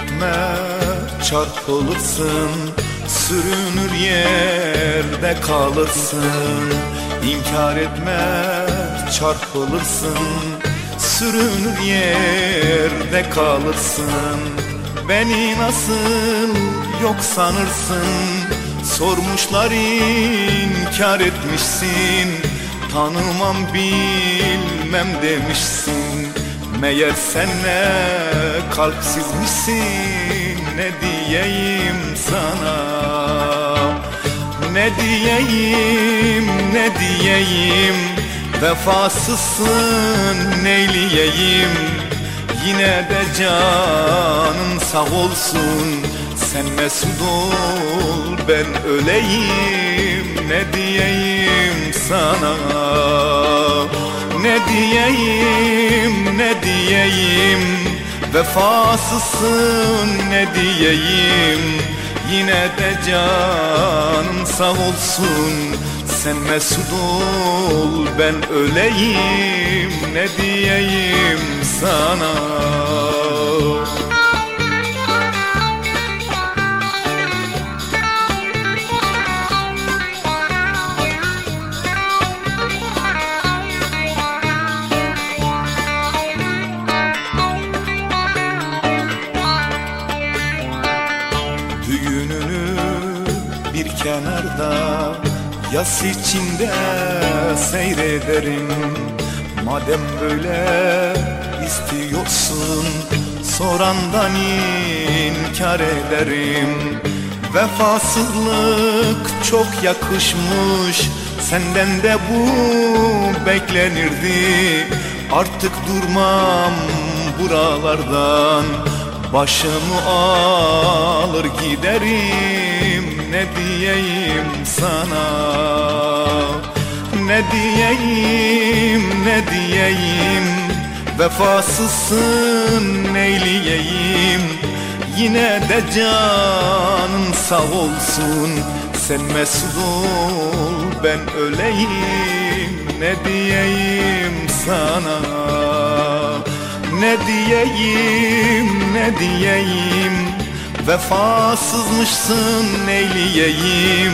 etme çarpılırsın Sürünür yerde kalırsın. İnkar etme çarpılırsın Sürünür yerde kalırsın. Beni nasıl yok sanırsın? Sormuşlar inkar etmişsin. Tanımam bilmem demişsin Meğer sen ne kalpsizmişsin Ne diyeyim sana? Ne diyeyim ne diyeyim? Vefasızsın neyleyeyim? Yine de canın sağ olsun. Sen mesut ol ben öleyim. Ne diyeyim sana? Ne diyeyim ne diyeyim? Vefasızsın ne diyeyim? Yine de canın sağ olsun. Sen mesut ol ben öleyim. Ne diyeyim sana kenarda Yas içinde seyrederim. Madem böyle istiyorsun Sorandan inkar ederim. Vefasızlık çok yakışmış Senden de bu beklenirdi. Artık durmam buralardan Başımı alır giderim Ne diyeyim sana? Ne diyeyim ne diyeyim? Vefasızsın neyleyeyim? Yine de canın sağ olsun. Sen mesut ol ben öleyim. Ne diyeyim sana? Ne diyeyim ne diyeyim Vefasızmışsın neyleyeyim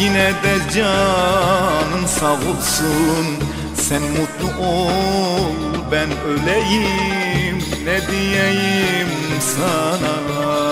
Yine de canın sağ olsun. Sen mutlu ol ben öleyim. Ne diyeyim sana